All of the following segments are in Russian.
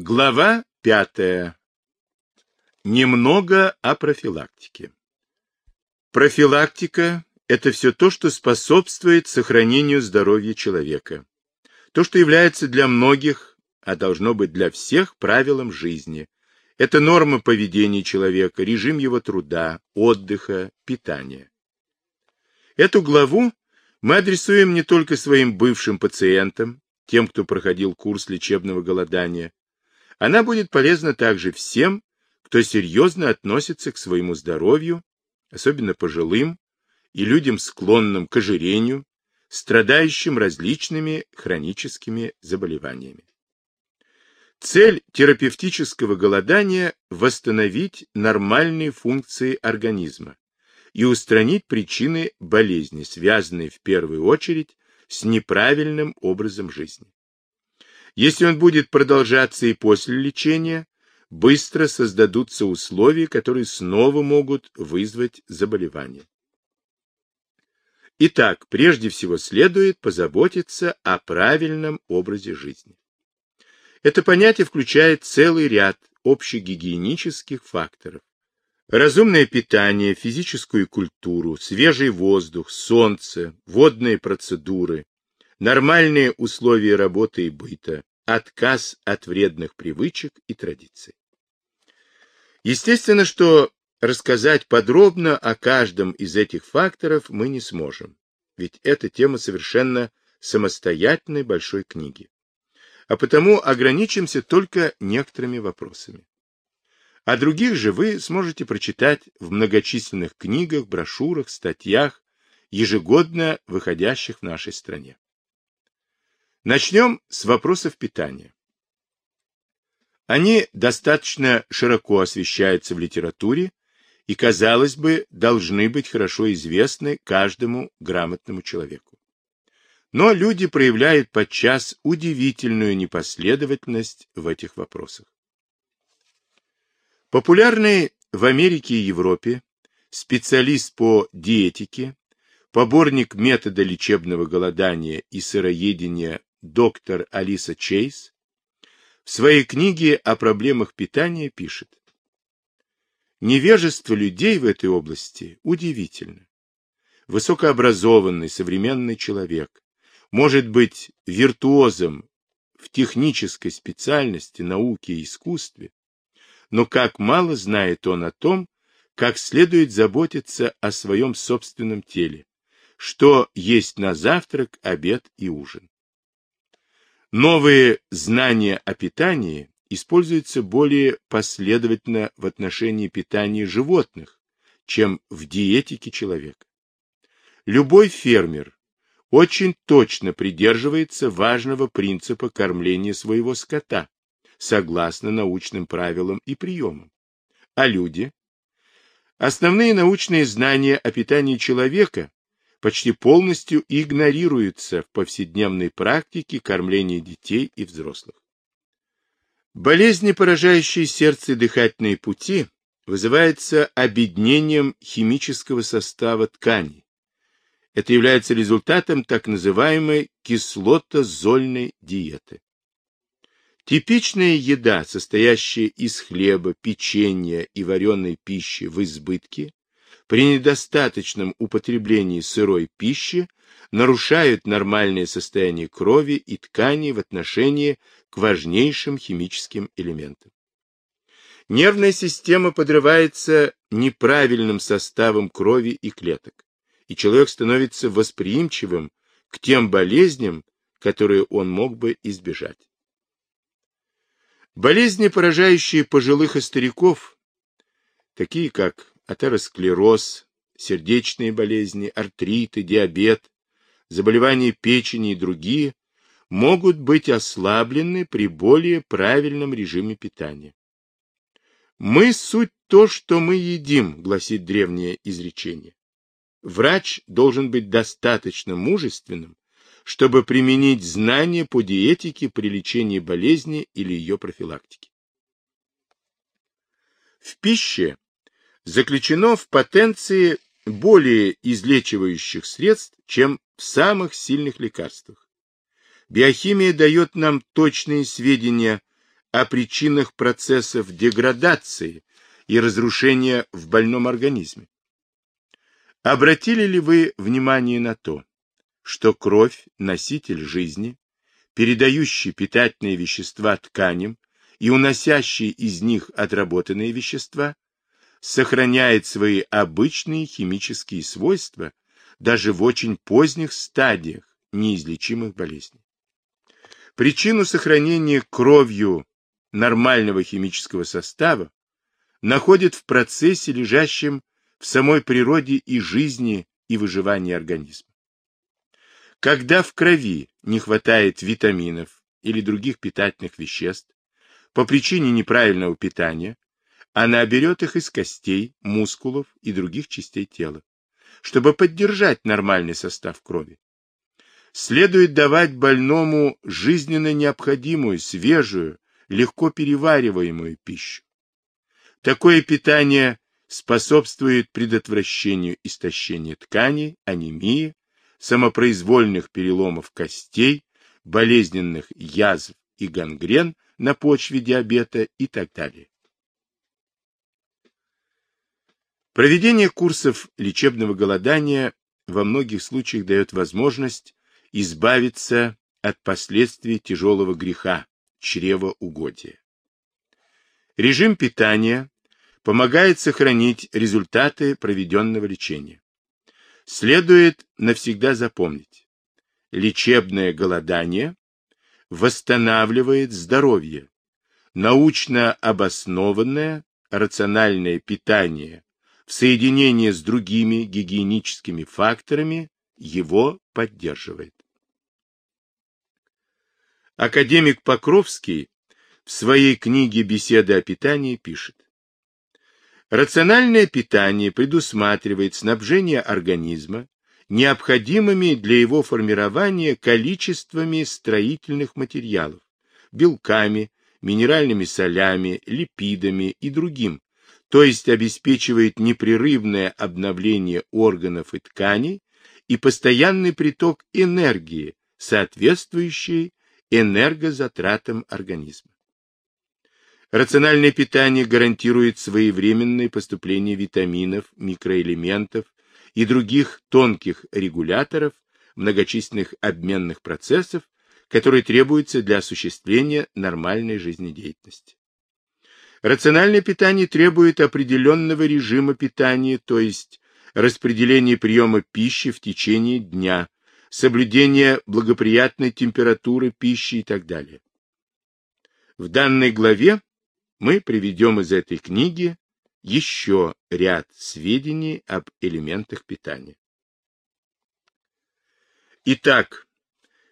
Глава пятая. Немного о профилактике. Профилактика – это все то, что способствует сохранению здоровья человека. То, что является для многих, а должно быть для всех, правилом жизни. Это норма поведения человека, режим его труда, отдыха, питания. Эту главу мы адресуем не только своим бывшим пациентам, тем, кто проходил курс лечебного голодания. Она будет полезна также всем, кто серьезно относится к своему здоровью, особенно пожилым и людям, склонным к ожирению, страдающим различными хроническими заболеваниями. Цель терапевтического голодания – восстановить нормальные функции организма и устранить причины болезни, связанные в первую очередь с неправильным образом жизни. Если он будет продолжаться и после лечения, быстро создадутся условия, которые снова могут вызвать заболевание. Итак, прежде всего следует позаботиться о правильном образе жизни. Это понятие включает целый ряд общегигиенических факторов. Разумное питание, физическую культуру, свежий воздух, солнце, водные процедуры, нормальные условия работы и быта, отказ от вредных привычек и традиций. Естественно, что рассказать подробно о каждом из этих факторов мы не сможем, ведь это тема совершенно самостоятельной большой книги. А потому ограничимся только некоторыми вопросами. А других же вы сможете прочитать в многочисленных книгах, брошюрах, статьях, ежегодно выходящих в нашей стране. Начнем с вопросов питания. Они достаточно широко освещаются в литературе и, казалось бы, должны быть хорошо известны каждому грамотному человеку. Но люди проявляют подчас удивительную непоследовательность в этих вопросах. Популярный в Америке и Европе специалист по диетике, поборник метода лечебного голодания и сыроедения доктор Алиса Чейз в своей книге о проблемах питания пишет. Невежество людей в этой области удивительно. Высокообразованный современный человек может быть виртуозом в технической специальности, науке и искусстве, но как мало знает он о том, как следует заботиться о своем собственном теле, что есть на завтрак, обед и ужин. Новые знания о питании используются более последовательно в отношении питания животных, чем в диетике человека. Любой фермер очень точно придерживается важного принципа кормления своего скота, согласно научным правилам и приемам. А люди? Основные научные знания о питании человека почти полностью игнорируются в повседневной практике кормления детей и взрослых. Болезни, поражающие сердце и дыхательные пути, вызываются обеднением химического состава тканей. Это является результатом так называемой кислотозольной диеты. Типичная еда, состоящая из хлеба, печенья и вареной пищи в избытке, при недостаточном употреблении сырой пищи нарушают нормальное состояние крови и тканей в отношении к важнейшим химическим элементам. Нервная система подрывается неправильным составом крови и клеток, и человек становится восприимчивым к тем болезням, которые он мог бы избежать. Болезни, поражающие пожилых и стариков, такие как атеросклероз, сердечные болезни, артриты, диабет, заболевания печени и другие могут быть ослаблены при более правильном режиме питания. «Мы суть то, что мы едим», — гласит древнее изречение. Врач должен быть достаточно мужественным, чтобы применить знания по диетике при лечении болезни или ее профилактике. В пище заключено в потенции более излечивающих средств, чем в самых сильных лекарствах. Биохимия дает нам точные сведения о причинах процессов деградации и разрушения в больном организме. Обратили ли вы внимание на то, что кровь – носитель жизни, передающий питательные вещества тканям и уносящий из них отработанные вещества, сохраняет свои обычные химические свойства даже в очень поздних стадиях неизлечимых болезней. Причину сохранения кровью нормального химического состава находит в процессе, лежащем в самой природе и жизни и выживании организма. Когда в крови не хватает витаминов или других питательных веществ по причине неправильного питания, она берет их из костей, мускулов и других частей тела, чтобы поддержать нормальный состав крови. Следует давать больному жизненно необходимую, свежую, легко перевариваемую пищу. Такое питание способствует предотвращению истощения тканей, анемии, самопроизвольных переломов костей, болезненных язв и гангрен на почве диабета и так далее. Проведение курсов лечебного голодания во многих случаях дает возможность избавиться от последствий тяжелого греха, чревоугодия. Режим питания помогает сохранить результаты проведенного лечения. Следует навсегда запомнить, лечебное голодание восстанавливает здоровье, научно обоснованное рациональное питание в соединении с другими гигиеническими факторами его поддерживает. Академик Покровский в своей книге «Беседы о питании» пишет. Рациональное питание предусматривает снабжение организма необходимыми для его формирования количествами строительных материалов, белками, минеральными солями, липидами и другим, то есть обеспечивает непрерывное обновление органов и тканей и постоянный приток энергии, соответствующий энергозатратам организма. Рациональное питание гарантирует своевременное поступление витаминов, микроэлементов и других тонких регуляторов многочисленных обменных процессов, которые требуются для осуществления нормальной жизнедеятельности. Рациональное питание требует определенного режима питания, то есть распределения приема пищи в течение дня, соблюдения благоприятной температуры пищи и так далее. В данной главе мы приведем из этой книги еще ряд сведений об элементах питания. Итак,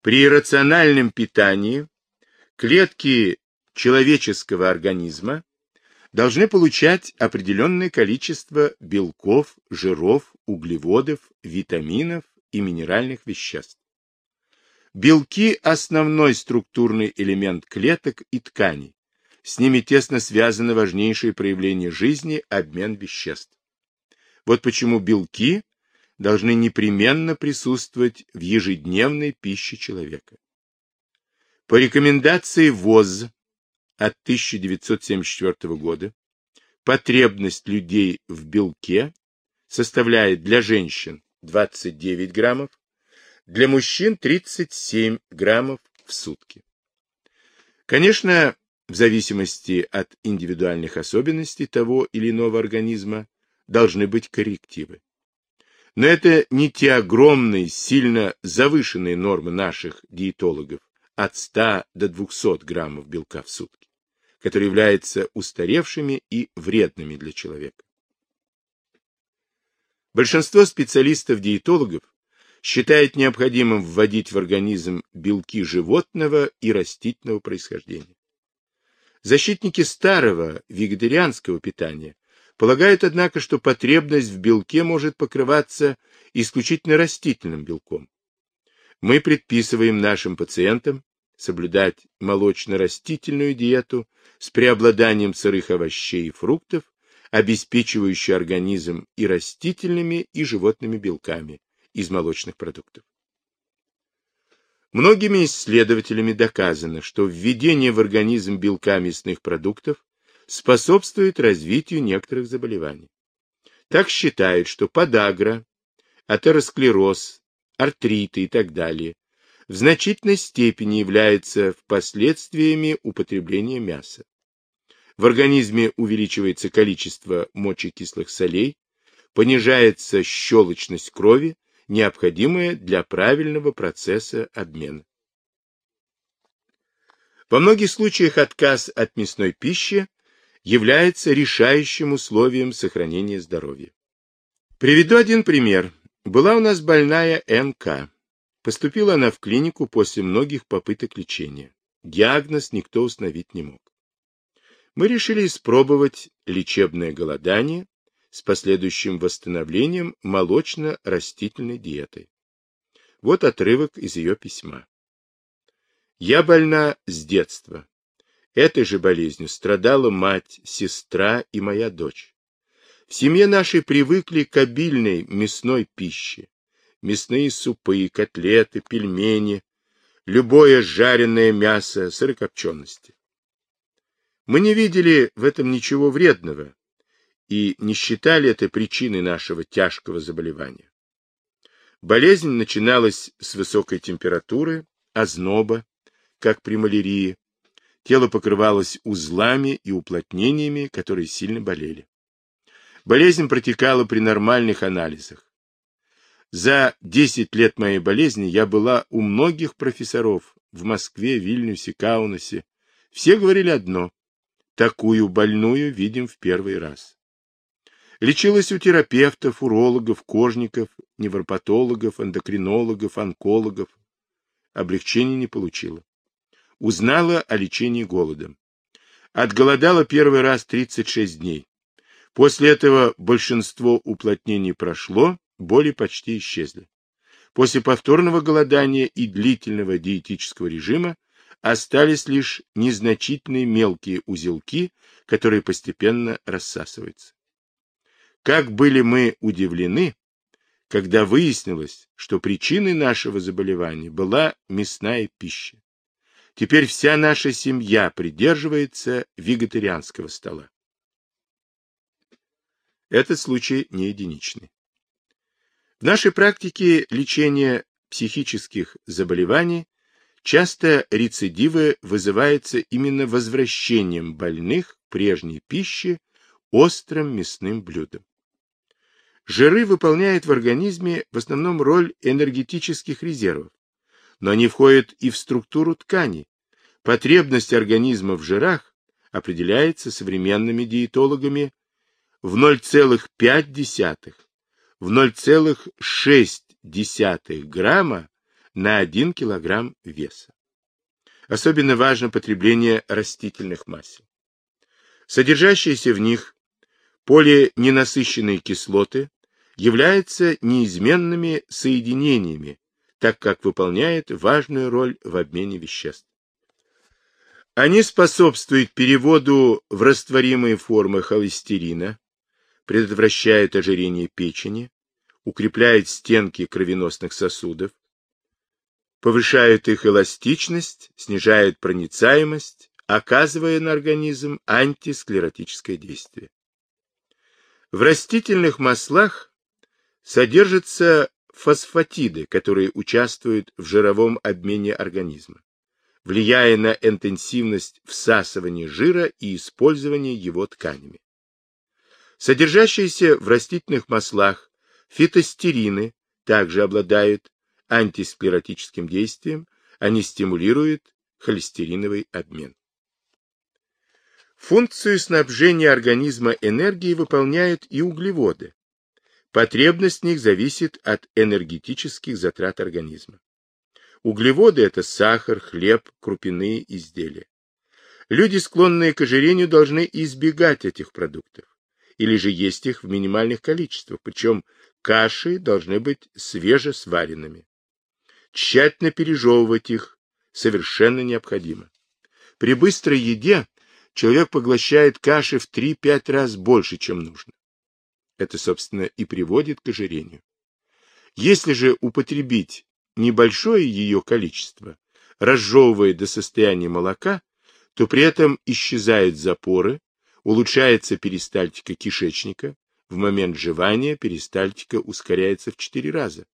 при рациональном питании клетки человеческого организма должны получать определенное количество белков, жиров, углеводов, витаминов и минеральных веществ. Белки – основной структурный элемент клеток и тканей. С ними тесно связано важнейшее проявление жизни – обмен веществ. Вот почему белки должны непременно присутствовать в ежедневной пище человека. По рекомендации ВОЗ от 1974 года потребность людей в белке составляет для женщин 29 граммов, для мужчин 37 граммов в сутки. Конечно, в зависимости от индивидуальных особенностей того или иного организма должны быть коррективы. Но это не те огромные, сильно завышенные нормы наших диетологов от 100 до 200 граммов белка в сутки которые являются устаревшими и вредными для человека. Большинство специалистов-диетологов считает необходимым вводить в организм белки животного и растительного происхождения. Защитники старого вегетарианского питания полагают, однако, что потребность в белке может покрываться исключительно растительным белком. Мы предписываем нашим пациентам соблюдать молочно-растительную диету с преобладанием сырых овощей и фруктов, обеспечивающую организм и растительными, и животными белками из молочных продуктов. Многими исследователями доказано, что введение в организм белка мясных продуктов способствует развитию некоторых заболеваний. Так считают, что подагра, атеросклероз, артриты и так далее в значительной степени являются впоследствиями употребления мяса. В организме увеличивается количество мочекислых солей, понижается щелочность крови, необходимая для правильного процесса обмена. Во многих случаях отказ от мясной пищи является решающим условием сохранения здоровья. Приведу один пример. Была у нас больная МК. Поступила она в клинику после многих попыток лечения. Диагноз никто установить не мог. Мы решили испробовать лечебное голодание с последующим восстановлением молочно-растительной диетой. Вот отрывок из ее письма. Я больна с детства. Этой же болезнью страдала мать, сестра и моя дочь. В семье нашей привыкли к обильной мясной пище. Мясные супы, котлеты, пельмени, любое жареное мясо, сырокопчености. Мы не видели в этом ничего вредного, и не считали это причиной нашего тяжкого заболевания. Болезнь начиналась с высокой температуры, озноба, как при малярии. Тело покрывалось узлами и уплотнениями, которые сильно болели. Болезнь протекала при нормальных анализах. За 10 лет моей болезни я была у многих профессоров в Москве, Вильнюсе, Каунасе. Все говорили одно – такую больную видим в первый раз. Лечилась у терапевтов, урологов, кожников, невропатологов, эндокринологов, онкологов. Облегчения не получила. Узнала о лечении голодом. Отголодала первый раз 36 дней. После этого большинство уплотнений прошло, боли почти исчезли. После повторного голодания и длительного диетического режима остались лишь незначительные мелкие узелки, которые постепенно рассасываются. Как были мы удивлены, когда выяснилось, что причиной нашего заболевания была мясная пища. Теперь вся наша семья придерживается вегетарианского стола. Этот случай не единичный. В нашей практике лечения психических заболеваний часто рецидивы вызываются именно возвращением больных к прежней пище острым мясным блюдом. Жиры выполняют в организме в основном роль энергетических резервов, но они входят и в структуру тканей. Потребность организма в жирах определяется современными диетологами в 0,5 в 0,6 грамма на 1 килограмм веса. Особенно важно потребление растительных масел. Содержащиеся в них полиненасыщенные кислоты являются неизменными соединениями, так как выполняют важную роль в обмене веществ. Они способствуют переводу в растворимые формы холестерина, предотвращают ожирение печени, укрепляют стенки кровеносных сосудов, повышают их эластичность, снижают проницаемость, оказывая на организм антисклеротическое действие. В растительных маслах содержатся фосфатиды, которые участвуют в жировом обмене организма, влияя на интенсивность всасывания жира и использования его тканями. Содержащиеся в растительных маслах фитостерины также обладают антисклеротическим действием, они стимулируют холестериновый обмен. Функцию снабжения организма энергией выполняют и углеводы, Потребность в них зависит от энергетических затрат организма. Углеводы – это сахар, хлеб, крупяные изделия. Люди, склонные к ожирению, должны избегать этих продуктов или же есть их в минимальных количествах, причем каши должны быть свежесваренными. Тщательно пережевывать их совершенно необходимо. При быстрой еде человек поглощает каши в 3-5 раз больше, чем нужно. Это, собственно, и приводит к ожирению. Если же употребить небольшое ее количество, разжевывая до состояния молока, то при этом исчезают запоры, улучшается перистальтика кишечника, в момент жевания перистальтика ускоряется в 4 раза,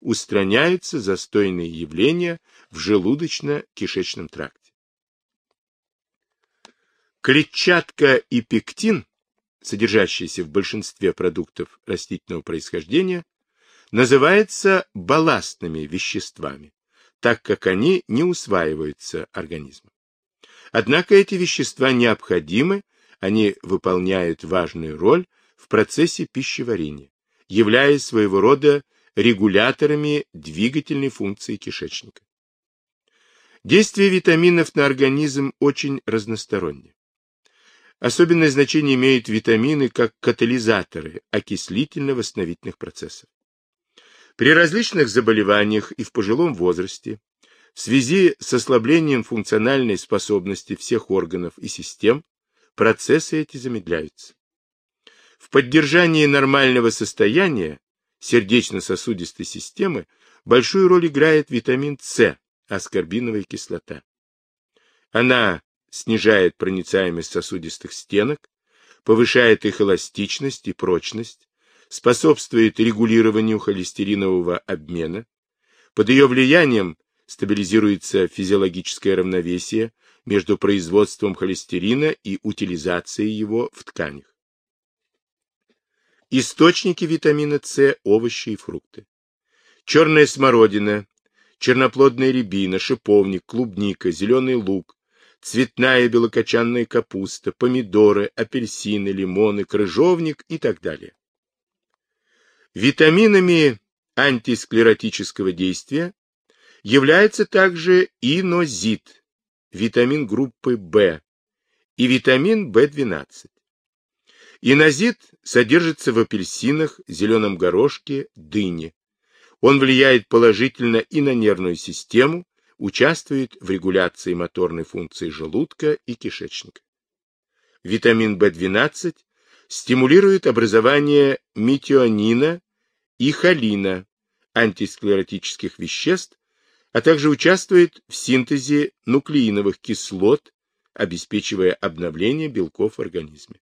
устраняются застойные явления в желудочно-кишечном тракте. Клетчатка и пектин, содержащиеся в большинстве продуктов растительного происхождения, называются балластными веществами, так как они не усваиваются организмом. Однако эти вещества необходимы, они выполняют важную роль в процессе пищеварения, являясь своего рода регуляторами двигательной функции кишечника. Действие витаминов на организм очень разностороннее. Особенное значение имеют витамины как катализаторы окислительно-восстановительных процессов. При различных заболеваниях и в пожилом возрасте, в связи с ослаблением функциональной способности всех органов и систем, процессы эти замедляются. В поддержании нормального состояния сердечно-сосудистой системы большую роль играет витамин С, аскорбиновая кислота. Она снижает проницаемость сосудистых стенок, повышает их эластичность и прочность, способствует регулированию холестеринового обмена. Под ее влиянием стабилизируется физиологическое равновесие между производством холестерина и утилизацией его в тканях. Источники витамина С – овощи и фрукты. Черная смородина, черноплодная рябина, шиповник, клубника, зеленый лук, цветная белокочанная капуста, помидоры, апельсины, лимоны, крыжовник и так далее. Витаминами антисклеротического действия является также инозит, витамин группы В, и витамин В12. Инозит содержится в апельсинах, зеленом горошке, дыне. Он влияет положительно и на нервную систему, участвует в регуляции моторной функции желудка и кишечника. Витамин В12 стимулирует образование метионина и холина, антисклеротических веществ, а также участвует в синтезе нуклеиновых кислот, обеспечивая обновление белков в организме.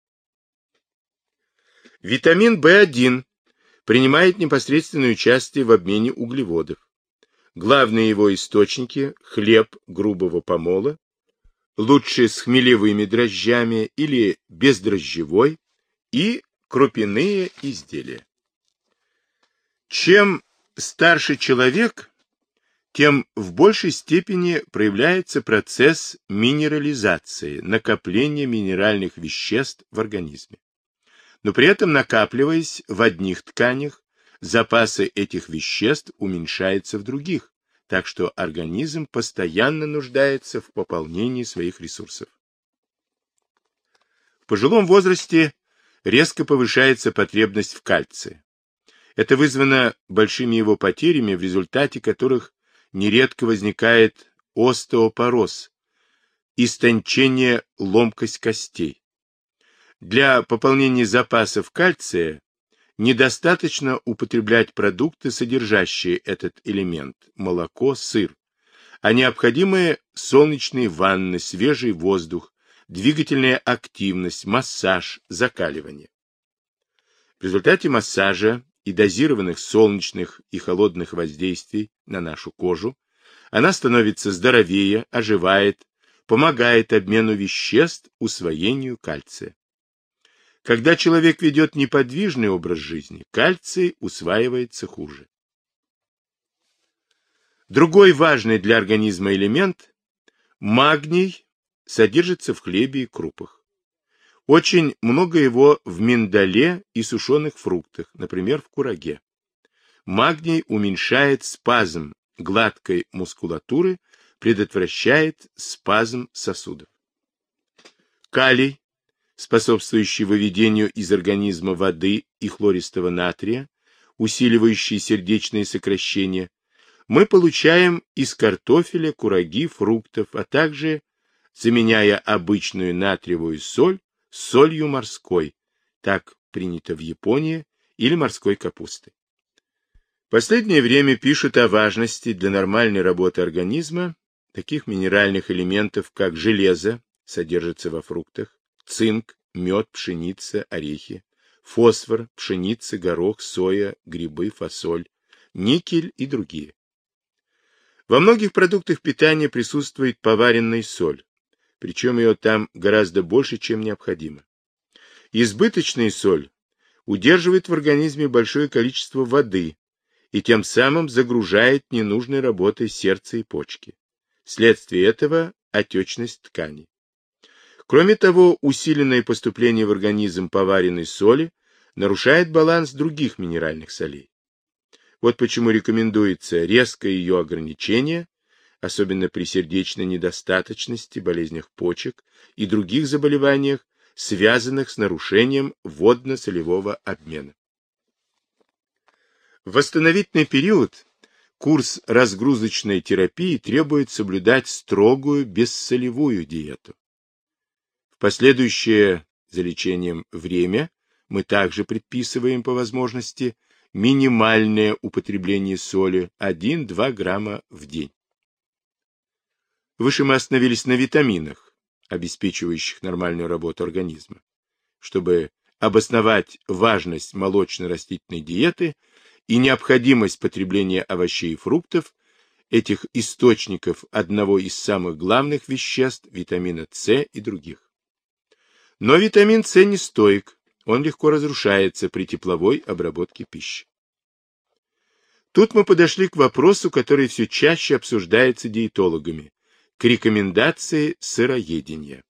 Витамин В1 принимает непосредственное участие в обмене углеводов. Главные его источники – хлеб грубого помола, лучше с хмелевыми дрожжами или бездрожжевой, и крупяные изделия. Чем старше человек, тем в большей степени проявляется процесс минерализации, накопления минеральных веществ в организме. Но при этом, накапливаясь в одних тканях, запасы этих веществ уменьшаются в других, так что организм постоянно нуждается в пополнении своих ресурсов. В пожилом возрасте резко повышается потребность в кальции. Это вызвано большими его потерями, в результате которых нередко возникает остеопороз, истончение, ломкость костей. Для пополнения запасов кальция недостаточно употреблять продукты, содержащие этот элемент – молоко, сыр, а необходимые солнечные ванны, свежий воздух, двигательная активность, массаж, закаливание. В результате массажа и дозированных солнечных и холодных воздействий на нашу кожу, она становится здоровее, оживает, помогает обмену веществ, усвоению кальция. Когда человек ведет неподвижный образ жизни, кальций усваивается хуже. Другой важный для организма элемент – магний содержится в хлебе и крупах. Очень много его в миндале и сушеных фруктах, например, в кураге. Магний уменьшает спазм гладкой мускулатуры, предотвращает спазм сосудов. Калий, способствующий выведению из организма воды и хлористого натрия, усиливающий сердечные сокращения, мы получаем из картофеля, кураги, фруктов, а также, заменяя обычную натриевую соль, солью морской, так принято в Японии, или морской капусты. последнее время пишут о важности для нормальной работы организма таких минеральных элементов, как железо, содержится во фруктах, цинк, мед, пшеница, орехи, фосфор, пшеница, горох, соя, грибы, фасоль, никель и другие. Во многих продуктах питания присутствует поваренная соль, причем ее там гораздо больше, чем необходимо. Избыточная соль удерживает в организме большое количество воды и тем самым загружает ненужной работой сердце и почки. Следствие этого – отечность тканей. Кроме того, усиленное поступление в организм поваренной соли нарушает баланс других минеральных солей. Вот почему рекомендуется резкое ее ограничение, особенно при сердечной недостаточности, болезнях почек и других заболеваниях, связанных с нарушением водно-солевого обмена. В восстановительный период курс разгрузочной терапии требует соблюдать строгую бессолевую диету. В последующее за лечением время мы также предписываем по возможности минимальное употребление соли 1-2 грамма в день. Выше мы остановились на витаминах, обеспечивающих нормальную работу организма. Чтобы обосновать важность молочно-растительной диеты и необходимость потребления овощей и фруктов, этих источников одного из самых главных веществ, витамина С и других. Но витамин С не стоек, он легко разрушается при тепловой обработке пищи. Тут мы подошли к вопросу, который все чаще обсуждается диетологами, к рекомендации сыроедения.